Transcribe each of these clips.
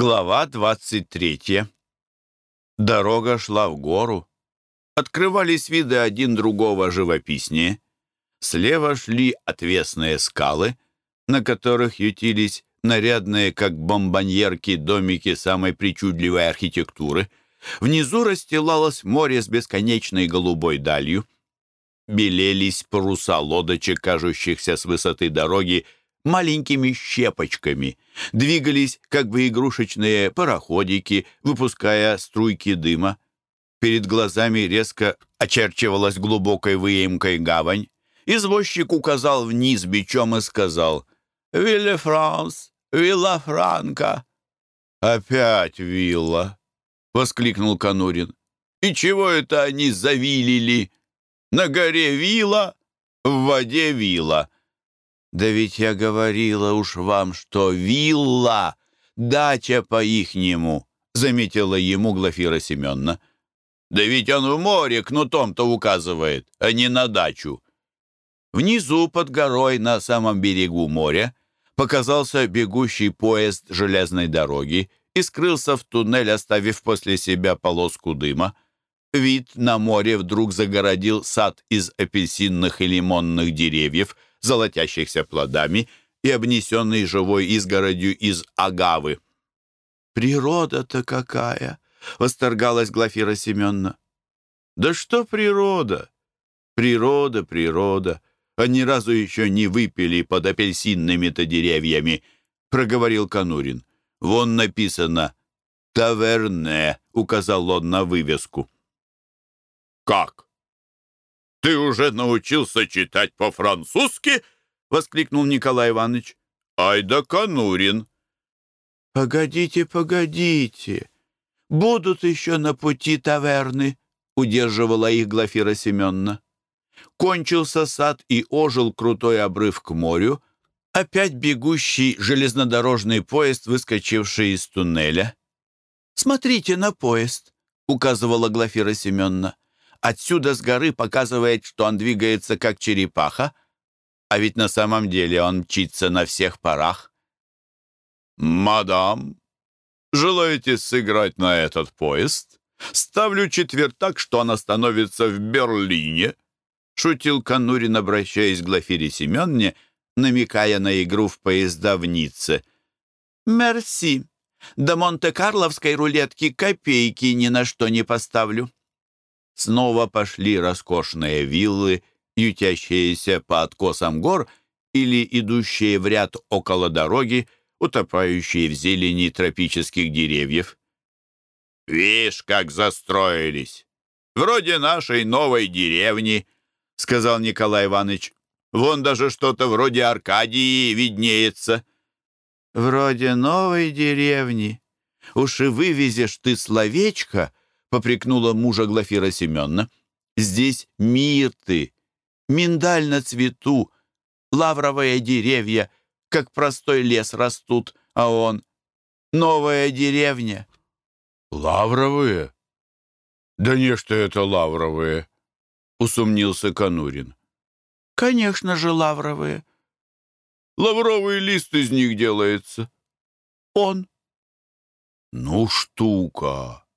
Глава 23. Дорога шла в гору. Открывались виды один другого живописнее. Слева шли отвесные скалы, на которых ютились нарядные, как бомбоньерки, домики самой причудливой архитектуры. Внизу расстилалось море с бесконечной голубой далью. Белелись паруса лодочек, кажущихся с высоты дороги, маленькими щепочками, двигались, как бы игрушечные пароходики, выпуская струйки дыма. Перед глазами резко очерчивалась глубокой выемкой гавань. Извозчик указал вниз бичом и сказал «Вилле Франс, вилла Франка». «Опять вилла!» — воскликнул Конурин. «И чего это они завилили? На горе вилла, в воде вилла». «Да ведь я говорила уж вам, что вилла, дача по-ихнему», — заметила ему Глафира Семеновна. «Да ведь он в море кнутом-то указывает, а не на дачу». Внизу, под горой, на самом берегу моря, показался бегущий поезд железной дороги и скрылся в туннель, оставив после себя полоску дыма. Вид на море вдруг загородил сад из апельсинных и лимонных деревьев — золотящихся плодами и обнесенный живой изгородью из агавы. «Природа-то какая!» — восторгалась Глафира Семеновна. «Да что природа? Природа, природа! А ни разу еще не выпили под апельсинными-то деревьями!» — проговорил Конурин. «Вон написано «Таверне», — указал он на вывеску. «Как? «Ты уже научился читать по-французски?» — воскликнул Николай Иванович. «Ай да Конурин!» «Погодите, погодите! Будут еще на пути таверны!» — удерживала их Глафира Семеновна. Кончился сад и ожил крутой обрыв к морю, опять бегущий железнодорожный поезд, выскочивший из туннеля. «Смотрите на поезд!» — указывала Глафира Семеновна. Отсюда с горы показывает, что он двигается как черепаха, а ведь на самом деле он мчится на всех парах. «Мадам, желаете сыграть на этот поезд? Ставлю четвертак, что он остановится в Берлине», шутил Конурин, обращаясь к Глафире Семенне, намекая на игру в поезда в Ницце. «Мерси. До Монте-Карловской рулетки копейки ни на что не поставлю». Снова пошли роскошные виллы, ютящиеся по откосам гор или идущие в ряд около дороги, утопающие в зелени тропических деревьев. «Вишь, как застроились! Вроде нашей новой деревни», — сказал Николай Иванович. «Вон даже что-то вроде Аркадии виднеется». «Вроде новой деревни. Уж и вывезешь ты словечко», — попрекнула мужа Глафира Семеновна. «Здесь мирты, миндаль на цвету, лавровые деревья, как простой лес растут, а он — новая деревня». «Лавровые? Да не что это лавровые», — усомнился Конурин. «Конечно же лавровые. Лавровый лист из них делается». «Он». «Ну, штука!»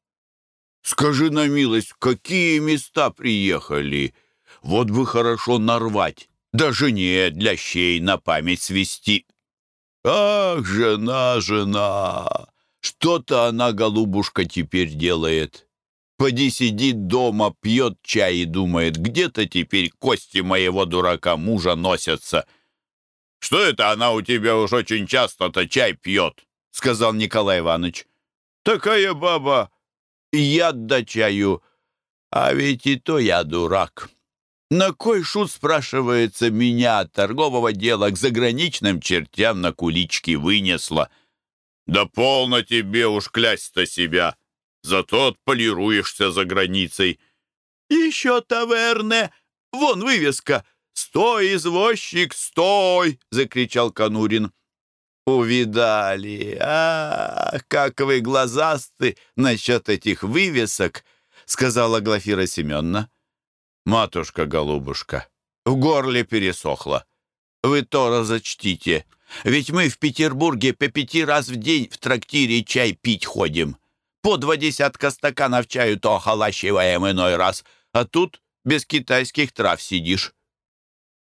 Скажи на милость, какие места приехали? Вот бы хорошо нарвать, да жене для щей на память свести. Ах, жена, жена, что-то она, голубушка, теперь делает. Поди сидит дома, пьет чай и думает, где-то теперь кости моего дурака мужа носятся. Что это она у тебя уж очень часто-то чай пьет? — сказал Николай Иванович. «Такая баба яд до чаю. А ведь и то я дурак. На кой шут, спрашивается, меня торгового дела к заграничным чертям на кулички вынесла? Да полно тебе уж клясть-то себя. Зато отполируешься за границей. Еще таверне. Вон вывеска. «Стой, извозчик, стой!» — закричал Конурин. «Увидали! А, как вы глазасты насчет этих вывесок!» — сказала Глафира Семеновна. «Матушка-голубушка, в горле пересохло. Вы то разочтите!» Ведь мы в Петербурге по пяти раз в день в трактире чай пить ходим. По два десятка стаканов чаю то охолащиваем иной раз, а тут без китайских трав сидишь».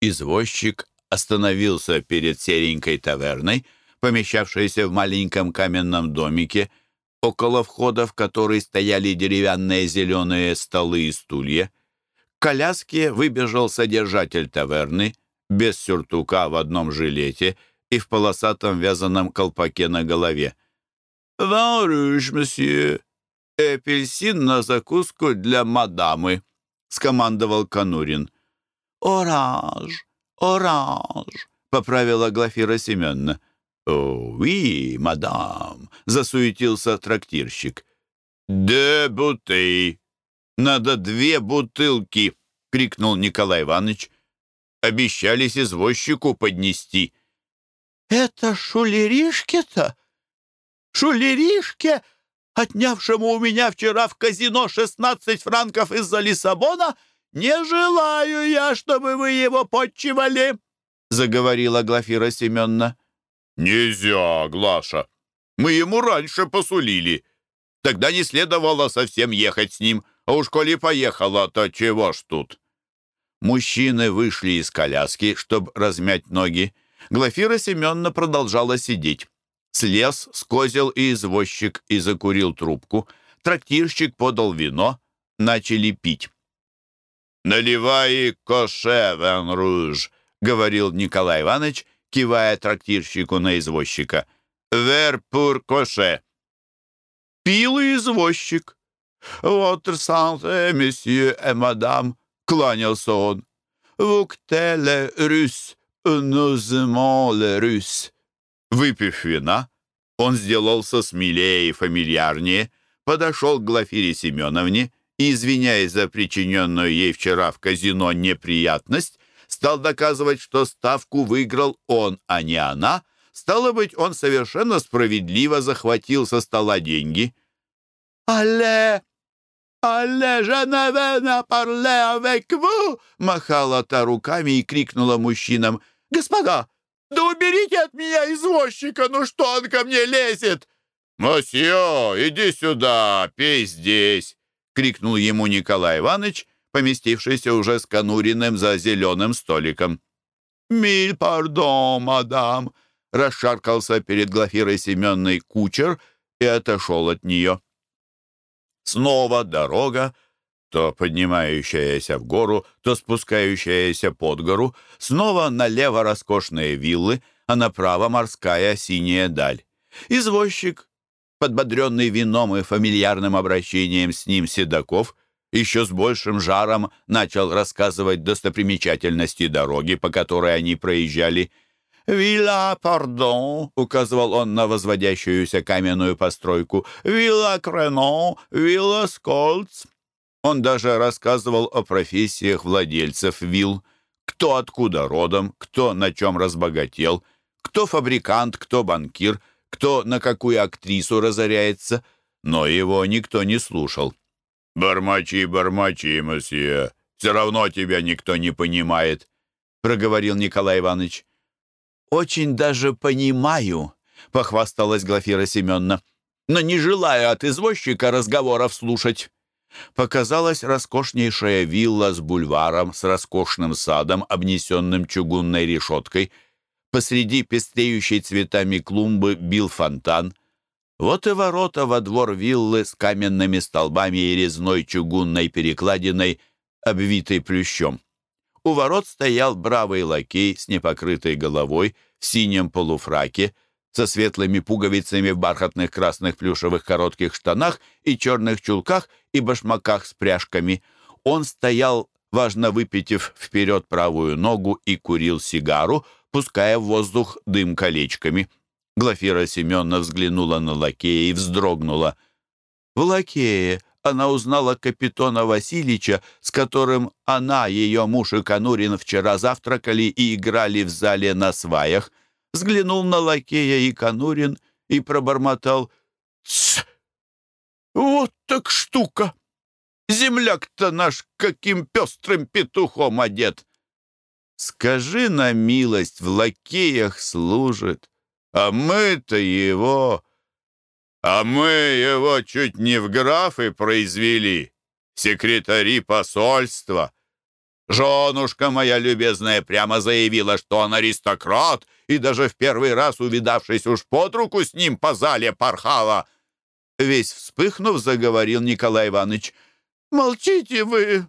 Извозчик остановился перед серенькой таверной, помещавшейся в маленьком каменном домике, около входа в который стояли деревянные зеленые столы и стулья. К коляске выбежал содержатель таверны, без сюртука в одном жилете и в полосатом вязаном колпаке на голове. «Ван руж, месье, апельсин на закуску для мадамы», — скомандовал Конурин. «Оранж, оранж», — поправила Глафира Семеновна. «О, oui, мадам», — засуетился трактирщик. «Де бутей! Надо две бутылки!» — крикнул Николай Иванович. «Обещались извозчику поднести». «Это шулеришки-то? Шулеришке, отнявшему у меня вчера в казино шестнадцать франков из-за Лиссабона? Не желаю я, чтобы вы его подчивали!» — заговорила Глафира Семеновна. «Нельзя, Глаша. Мы ему раньше посулили. Тогда не следовало совсем ехать с ним, а уж коли поехала, то чего ж тут?» Мужчины вышли из коляски, чтобы размять ноги. Глафира Семеновна продолжала сидеть. Слез, скозил и извозчик и закурил трубку. Трактирщик подал вино, начали пить. «Наливай коше, вен руж», — говорил Николай Иванович, кивая трактирщику на извозчика. «Вер пур коше». Пил извозчик. «Вот санте, месье и мадам», — кланялся он. «Вуктеле рюс, нузмо ле рюс». Выпив вина, он сделался смелее и фамильярнее, подошел к Глафире Семеновне и, извиняясь за причиненную ей вчера в казино неприятность, стал доказывать, что ставку выиграл он, а не она. Стало быть, он совершенно справедливо захватил со стола деньги. «Але! Але же не парле avec vous!» махала та руками и крикнула мужчинам. «Господа, да уберите от меня извозчика, ну что он ко мне лезет?» «Мосье, иди сюда, пей здесь!» — крикнул ему Николай Иванович поместившийся уже с Конуриным за зеленым столиком. «Миль пардон, мадам!» — расшаркался перед Глафирой Семенной кучер и отошел от нее. Снова дорога, то поднимающаяся в гору, то спускающаяся под гору, снова налево роскошные виллы, а направо морская синяя даль. Извозчик, подбодренный вином и фамильярным обращением с ним седаков, еще с большим жаром начал рассказывать достопримечательности дороги, по которой они проезжали. «Вилла Пардон», — указывал он на возводящуюся каменную постройку, «Вилла Крено», «Вилла Сколц». Он даже рассказывал о профессиях владельцев вилл, кто откуда родом, кто на чем разбогател, кто фабрикант, кто банкир, кто на какую актрису разоряется, но его никто не слушал. «Бормочи, бормочи, месье, все равно тебя никто не понимает», — проговорил Николай Иванович. «Очень даже понимаю», — похвасталась Глафира Семеновна, «но не желаю от извозчика разговоров слушать». Показалась роскошнейшая вилла с бульваром, с роскошным садом, обнесенным чугунной решеткой. Посреди пестреющей цветами клумбы бил фонтан. Вот и ворота во двор виллы с каменными столбами и резной чугунной перекладиной, обвитой плющом. У ворот стоял бравый лакей с непокрытой головой, в синем полуфраке, со светлыми пуговицами в бархатных красных плюшевых коротких штанах и черных чулках и башмаках с пряжками. Он стоял, важно выпитив вперед правую ногу и курил сигару, пуская в воздух дым колечками. Глафира Семеновна взглянула на лакея и вздрогнула. В лакее она узнала капитона Васильича, с которым она, ее муж и Конурин вчера завтракали и играли в зале на сваях. Взглянул на лакея и Конурин и пробормотал «Тсс! Вот так штука! Земляк-то наш каким пестрым петухом одет!» Скажи на милость, в лакеях служит, а мы-то его... А мы его чуть не в графы произвели, секретари посольства. Женушка моя любезная прямо заявила, что он аристократ, и даже в первый раз, увидавшись уж под руку с ним по зале порхала. Весь вспыхнув, заговорил Николай Иванович. «Молчите вы!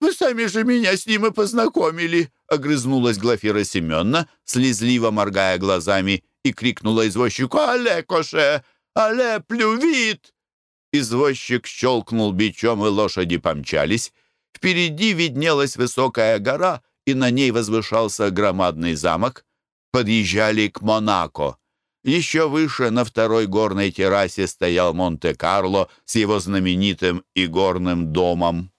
Вы сами же меня с ним и познакомили!» Огрызнулась Глафира Семеновна, слезливо моргая глазами, и крикнула извозчику «Але, коше! Але, плювит!» Извозчик щелкнул бичом, и лошади помчались. Впереди виднелась высокая гора, и на ней возвышался громадный замок. Подъезжали к Монако. Еще выше, на второй горной террасе, стоял Монте-Карло с его знаменитым игорным домом.